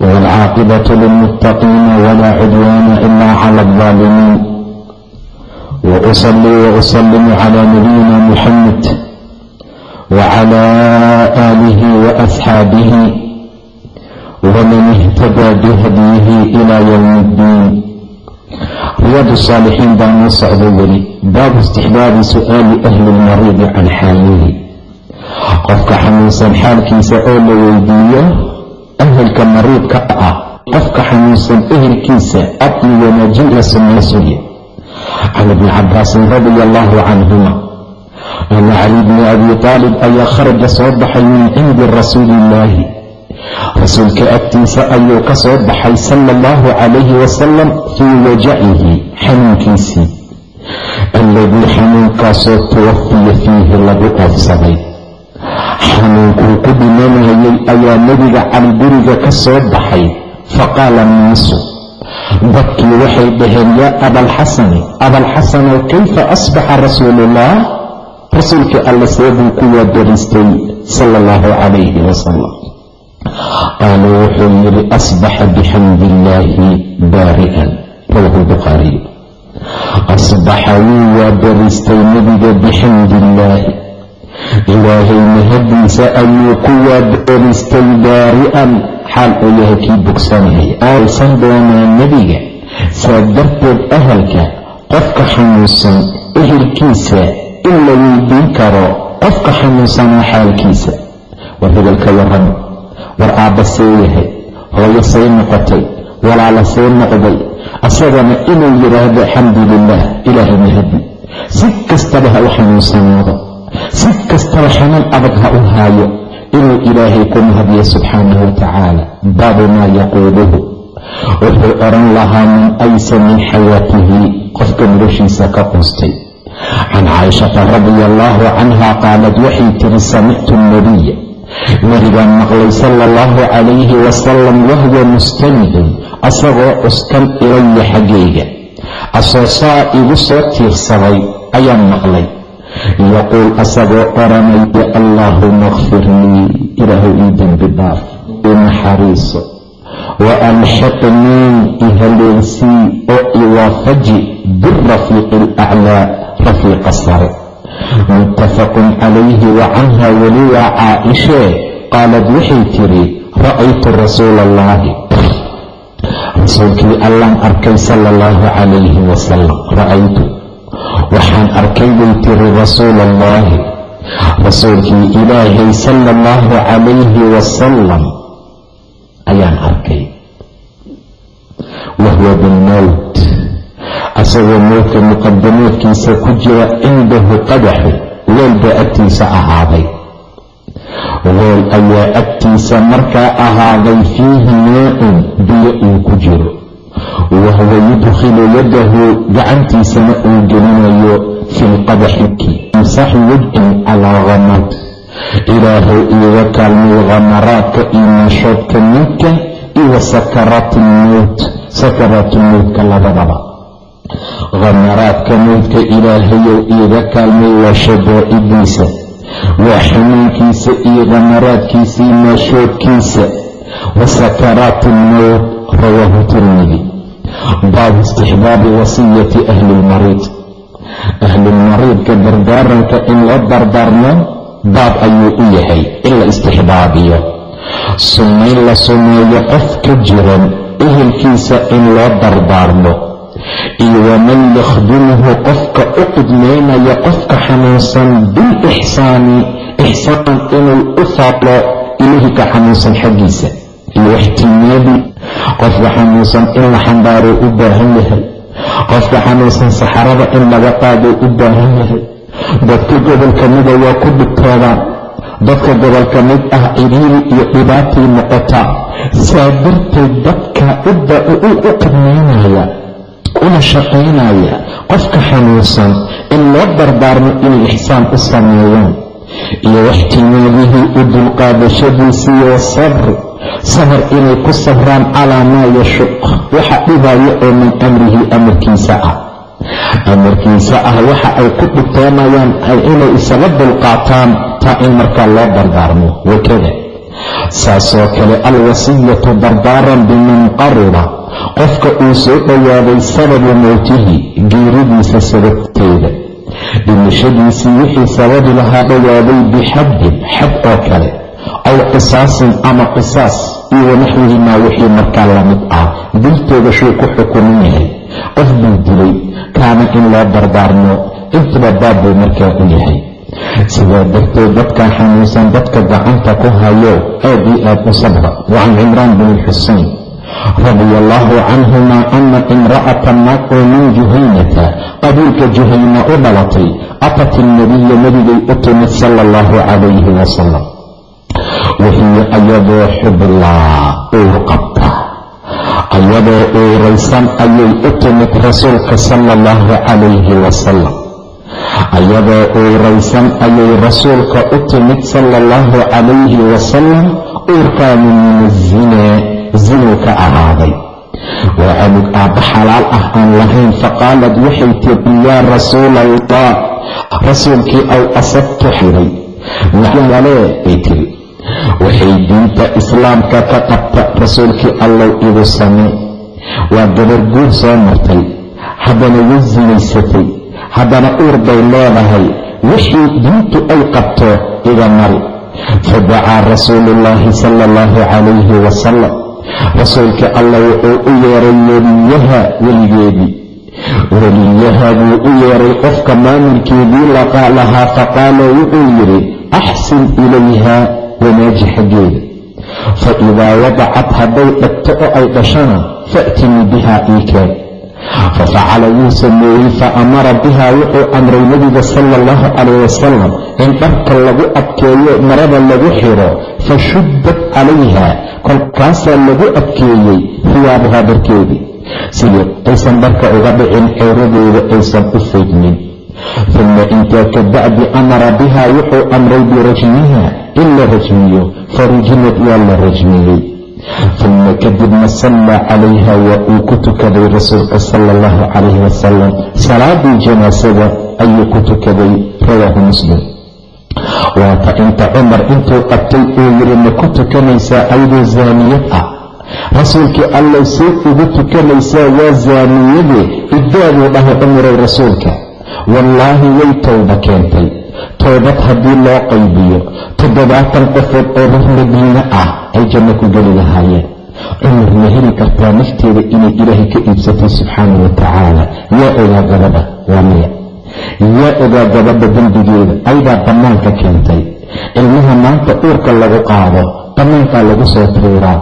والعاقبة للمتقين ولا عدوان إلا على الظالمين وأصلي وأسلم على نبينا محمد وعلى آله وأصحابه ومن اهتدى بهديه إلى يوم الدين رياض الصالحين baan socda weli baabu istixbaabi su'aali ahli lmariidi can xaalihi qofka xanuunsan xaalkiisa oo la weydiiyo ahelka mariidka ah qofka xanuunsan ehelkiisa ad iyo wanaajin la samaysuye can ibni cabaasin radia allahu canhuma ana cali bni abi aalib ayaa kharaja soo baxay min cindi rasuuli illaahi rasuulka agtiisa ayuu ka soo baxay sala allahu calayhi wasalam fii wajacihi xanuunkiisii. Alladii xanuunkaasoo tuwafiya fiihi lagu oofsaday xanuunkuu ku dhimanayay ayaa nebiga cali guriga ka soo baxay. Faqaala naasu dadkii waxay dhaheen yaa abalxasani abalxasanow kayfa asbaxa rasuuluullah rasuulkii alle seebuu ku waadariistay sala allahu calayhi wasalam qaala wuxuu yidhi asbaxa bixamdi illaahi baari'an rawahu lbukhaariy asbaxa wuu waadariistay nebiga bixamdi illaahi ilaahay mahadiisa ayuu ku waadariistay baari'an. Xaal uu yahay kii bogsanaya aalsan doonaa nebiga. Saa darteed ahalka qofka xanuunsan ehelkiisa in la weydiin karo qofka xanuunsanaa xaalkiisa. War hebelka warrama war aabba see yahay. Hooyo say noqotay. Walaala see noqday. Asagana inuu yidhaahdo alxamdu lilah ilaahay mahadi si kastaba ha u xanuunsanaado si kastaba xanuun adag ha u haayo inuu ilaahay ku mahadiyo subxaanahu watacaala baabu maa yaquuluhu. Wuxuu odhan lahaa man aysa min xayaatihi qofka noloshiisa ka quustay can caaishata radia allaahu canha qaalad waxay tiri samictu nabiya nabigaan maqlay sala allahu calayhi wasalam wahwa mustanidun asagoo cuskan ilaya xaggayga. Asoo saa igu soo tiirsaday ayaan maqlay yaquul asagoo odhanaya allaahuma kfirnii ilaahu ii dembi dhaaf ii naxariiso wa alxiqnii ihaleensii oo iwaafaji birafiiqi alaclaa rafiiqa sare muttafaqun calayhi wa canha weli waa caaishee qaalad waxay tiri ra'aytu rasuula allaahi rasuulkii allaan arkay sala allahu calayhi wasalam ra'aytu waxaan arkay bay tiri rasuula allaahi rasuulkii ilaahay sala allahu calayhi wasalam ayaan arkay. Wahuwa bilmowt asagoo mowdka muqadamaadkiisa ku jira cindahu qadaxu weel baa agtiisa ahaaday. Weel ayaa agtiisa markaa ahaaday fiihi maa-un biyo uu ku jiro wahuwa yudkhilu yadahu gacantiisana uu gelinayo fi lqadaxiki imsaxu wajhin calaa khamad ilaahay iiga kaalmay khamaraadka iyo maashoodka ninka iyo sakaraati lmowt sakaraatu mowtka labadaba khamaraadka mowdka ilaahayow iiga kaalmay waa shadaa'idiisa waa xanuunkiisa iyo khamaraadkiisii maashoodkiisa wa sakaraati lmowt rawaahu tirmidi baabu istixbaabi wasiyati ahli lmariid ahlulmariidka dardaaranka in loo dardaarmo baab ayuu u yahay in la istixbaabiyo sunnayn la sumeeyo qof ka jiran ehelkiisa in loo dardaarmo iyo waman yakhdumuhu qofka u qidmaynaya qofka xanuunsan bilixsaani ixsaan inuu u faaqlo ilahi ka xanuunsan xaggiisa iyo waxtimaabi qofka xanuunsan in la xambaaruu u baahan yahay. Qofka xanuunsan saxarada in laga qaaduu u baahan yahay. Dadka gobolka mida waa ku dhibtoodaan dadka gobol ka mid ah ciriiri iyo dhibaatay noqota. Saa darteed dadka u qidmaynaya una shaqaynaya qofka xanuunsan in loo dardaarmo inay ixsaan u sameeyaan iyo waxtimaadihii u dulqaadashadiisii wasabri sabar inay ku sabraan calaa maa yashuq waxa dhibaya oo min amrihi amarkiisa ah. Amarkiisa ah waxa ay ku dhibtoonayaan inay isaga dulqaataan taa in markaa loo dardaarmo wakada saasoo kale alwasiyatu dardaaran biman qariba. Qofka uu soo dhowaaday sababu mowtihi geeridiisa sababteeda dhimashadiisii wixii sababi lahaa dhowaaday bixaddin xad oo kale aw qisaasin ama qisaas iyo wanaxwihimaa wixii markaa la mid ah. Diltooda shuu ku xukuman yahay qof buu dilay kaana in loo dardaarmo intuba baab buu markaa u yahay. Sidaa darteed dadkan xanuunsan dadka gacanta ku hayo aad io aad u sabra. Wacan cimraan bin xusein radia allaahu canhuma ana imra'atan naag oo min juhaynata. Qabiilka juhayna u dhalatay. Atat ilnabiya nebigay u timid sala allahu calayhi wasalam wahiya ayadoo xublaa uu qabta. Ayadoo uuraysan ayay u timid rasuulka sala allahu calayhi wasalam ayadoo uuraysan ayay rasuulka u timid sala allahu calayhi wasalam uurkaanu min zinuu ka ahaaday. Waa canug aabba xalaal ah aan lahayn faqaalad waxay tiri yaa rasuula allah rasuulkii aw asabtu xiray maxyalee bay tiri. Waxay diinta islaamka ka qabta rasuulkii allow igu samee. Waa gabar guur soo martay haddana way sinaysatay haddana uur bay leedahay. Wixii diintu ay qabto iga mari. Fadacaa rasuuluullaahi sala allahu calayhi wasalam rasuulkii allah wuxuu u yeeray weliyaha weligeedii. Weliyaha buu u yeeray qofka maamulkeedii lahaa faqaala wuxuu yidhi axsin ilayha wanaaji xaggeeda. Fa idaa wadacad hadday dhagto oo ay dhashana fa'tinii bihaa iikeen fafacala wuu sameeyey fa amara bihaa wuxuu amray nebiga sala allahu calayh wasalam in dharka lagu adkeeyo marada lagu xiro fa shuddat calayha kolkaasaa lagu adkeeyey hiyaabuhaa dharkeedii sidii aysan dharka uga dhicin ceeradeeda aysan u faydmin uma intaa ka bacdi amara bihaa wuxuu amray birajmiha in la rajmiyo farujimad waa la rajmiyey. Uma kadibna sallaa calayha waa uu ku tukaday rasuulka sala allahu calayhi wasalam salaadii janaasada ayuu ku tukaday rawaahu muslim waata inta cumar intuu qabtay uu yidhi ma ku tukanaysaa ayadoo zaaniyad ah? Rasuulkii allow say ugu tukanaysaa waa zaaniyade iddaaduu dhahay cumarow rasuulka. Wallaahi way towba keentay. Toobad haddii loo qaybiyo toddobaatan qofood oo reer madiine ah ay janno ku geli lahaayeen. Cumar ma heli kartaa nafteeda inay ilaahay ka iibsatay subxaana wa tacaala yaa ogaa gabadha waa miya yaa ogaa gabadha dembigeeda aydaa bannaanka keentay. Ilmaha maanta uurka lagu qaado bannaankaa lagu soo tuuraa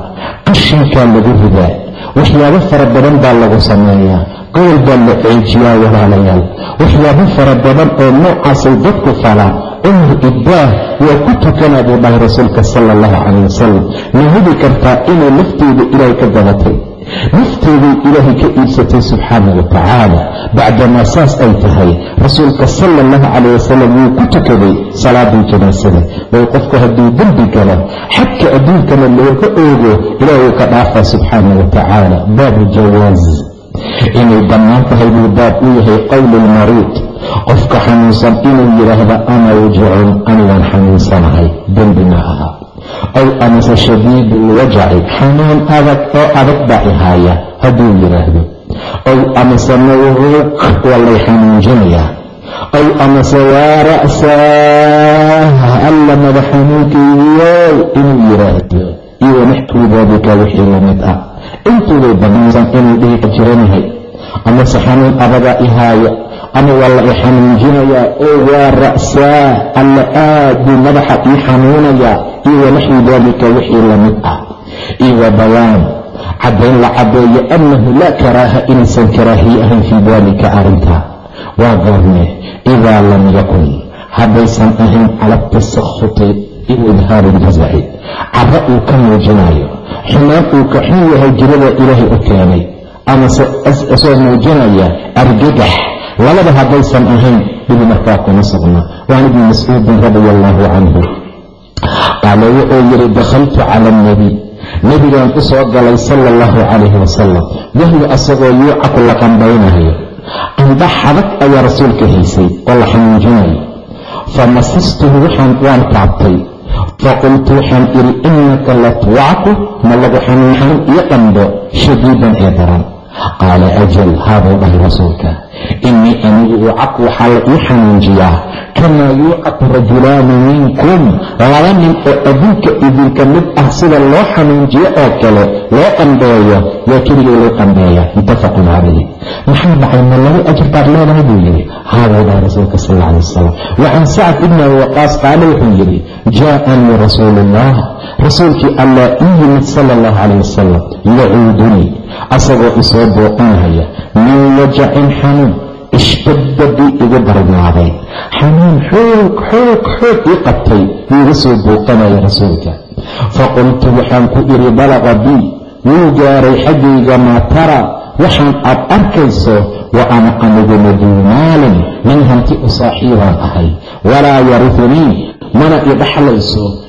qashinkaa lagu ridaa waxyaabo fara badan baa lagu sameeyaa gobol baa la ceejiyaa walaalayaal. Waxyaabo fara badan oo noocaasay dadku falaan cumar iddaah waa ku tukanaa buu dhahay rasuulka sala allahu calayh wasalam ma heli kartaa inay nafteeda ilaahay ka gabatay nafteeday ilaahay ka iibsatay subxaana wa tacaala bacdamaa saas ay tahay rasuulka sala allahu calayh wasalam wuu ku tukaday salaadii janaasada. Way qofku hadduu dembi galo xadka adduunkana looga oogo ilaah uu ka dhaafaa subxaana wa tacaala. Baabu jawaaz. Inay bannaan tahay buu baab u yahay qowlu lmariid qofka xanuunsan inuu yidhaahdo ana wajicun anigaan xanuunsanahay dembi ma aha ow amase shadiidu lwajaci xanuun adag oo adag baa ihaaya hadduu yidhaahdo ow amase mawruuq waa lay xanuunjinayaa ow amase waa ra'saah alla mada xanuunkaygiyow inuu yidhaahdo iyo wanaxkii wixii la mid ah intuuday banaansan inuu dhihi jiranahay amase xanuun abaga ihaaya ama waa la i xanuunjinayaa oo waa ra'saa alla aad buu madaxa ii xanuunayaa iyo wanaxwi daalika wixii la mid ah. Iyo wa bayaan. Caddayn la caddeeyo annahu laa karaaha inaysan karaahiye ahayn fii daalika arrinta. Waa goorne idaa lam yakun. Haddaysan ahayn cala tasakhuti iyo idhaaru ljazaci caro uu ka muujinayo xumaan uu ka xun yahay jirada ilaahay u keenay. Amase soo muujinaya argagax labada haddaysan ahayn dhibi markaa kuma sugna waan ibni mascuudin radia allaahu canhu qaala wuxuu yidhi dakhaltu cala alnabiy nebigaan u soo galay sala allahu calayhi wasalam wahyu asagoo yuucaku la qambaynayo. Qamba xadag ayaa rasuulka haysay oo la xanuujinayo. Fa masistuhu waan taabtay faqultu waxaan idhi innaka la tuwacku ma lagu xanuunxan iyo qambo shadiidan ee daran. Qaala ajal haabuu dhahay rasuulka innii anigu ucaku waxaa la ii xanuunjiyaa kamaa yuucaku rajulaani minkum? Laba nin oo adduunka idinka mid ah sida loo xanuunjiyo oo kale loo qambeeyo yaa keligay loo qambeeya muttafaqun calayhi maxaa dhacay ma lagu ajirtaad leedahay buu yidhi. Haabuu dhahay rasuulka sal alla alay wasalam wa sacad ibni abi waqaas qaala wuxuu yidhi jaa'anii rasuulu ullah rasuulkii allaa ii yimid sala allahu calayh wasalam yacuudunii asagoo isoo booqanaya min wajacin xanuun ishtadda bii igu darnaaday. Xanuun xoog xoog xoog ii qabtay wuu iga soo booqanaya rasuulka. Faqultu waxaan ku idhi balaqa bii wuu gaaray xaggayga maa tara waxaan aad arkayso wa ana anigu maduu maalin min hanti u saaxiibaan ahay. Walaa yarifunii mana i dhaxlayso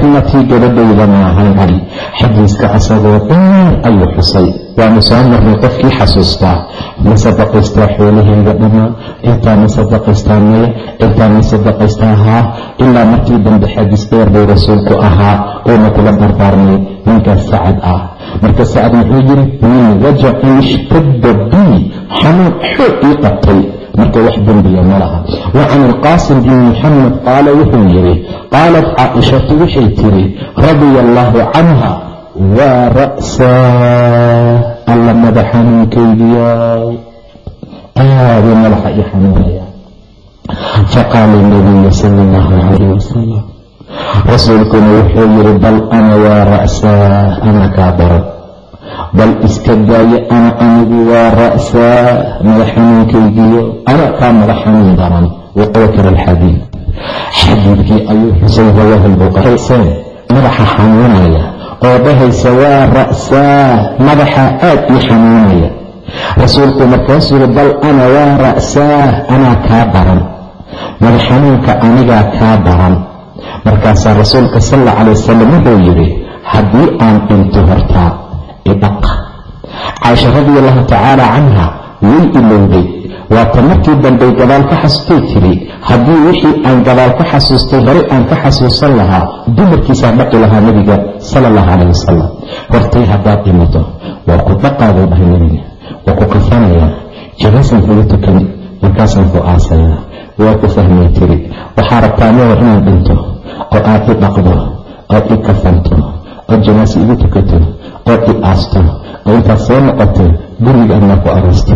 bnatii gabadhayda maahan cali xadiiska asagoo dheer ayuu xusay waanu soo marnay qofkii xasuustaa ma sadaqaystaa xoolaheyga dhammaan intaa ma sadaqaystaa maya intaa ma sadaqaystaa haa ilaa markii dambe xadiis dheer buu rasuulku ahaa uuna kula dardaarmay ninkaas sacad ah. Marka sacad muxuu yiri min wajacin ishtadda bii xanuun xoog ii qabtay. Marka wax dembiya ma laha. Wa can ilqaasim bni muxamed qaala wuxuu yidhi qaalat caaishatu waxay tiri radia allaahu canha waa ra'saa alla madax xanuunkaygiyaa aaduu madaxa ii xanuunaya faqaala nabiyu sala allahu calayh wasalam rasuulkuna wuxuu yidhi bal ana waa ra'saa anaa kaa daran bal iska daaye ana anigu waa ra'saa madax xanuunkaygiyo ana kaa madax daran. Wadakara alxadiid. Xadiidkii ayuu xusay rawaahu lbuqariseen madaxa xanuunaya oo dhahaysa waa ra'saa madaxa aad ii xanuunaya. Rasuulku markaasuu yidhi bal ana waa ra'saa anaa kaa daran madax xanuunka anigaa kaa daran markaasaa rasuulka sal alla wasalam wuxuu yidhi haddii aan dhinto hortaa idhaq. Caaisha radi allahu tacaala canha way ilowday waata markii dambay gadaal ka xasustay tiri haddii wixii aan gadaal ka xasuustay hore aan ka xasuusan lahaa dumarkiisaa dhaqi lahaa nebiga sala allahu calayh wasalam hortay haddaad dhimato waa ku dhaqaabuu dhahay nebiga waa ku kafanaya janaasaan kuga tukan markaasaan ku aasaya waa ku fahmay tiri waxaa rabtaa meher inaan dhinto oo aad i dhaqdo ood i kafanto ood janaase igu tukato ood i aasto oo intaad soo noqoto guriga adnaa ku aroosto.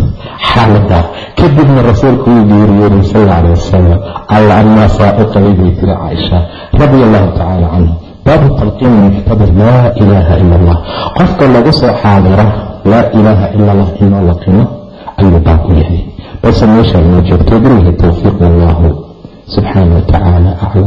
Xaalada kadibna rasuulku wuu geeriyooday sal alla alay wasalam alla annaa saa u qabay bay tiri caaisha radia allahu tacaala canhu baabu talqiini muxtadir laa ilaaha ila allah qofka lagu soo xaadiro laa ilaaha ila allah inoo laqino ayuu baab u yahay. Balse meeshaa inoo joogto bilahi towfiiq wallahu subxaana wa aclam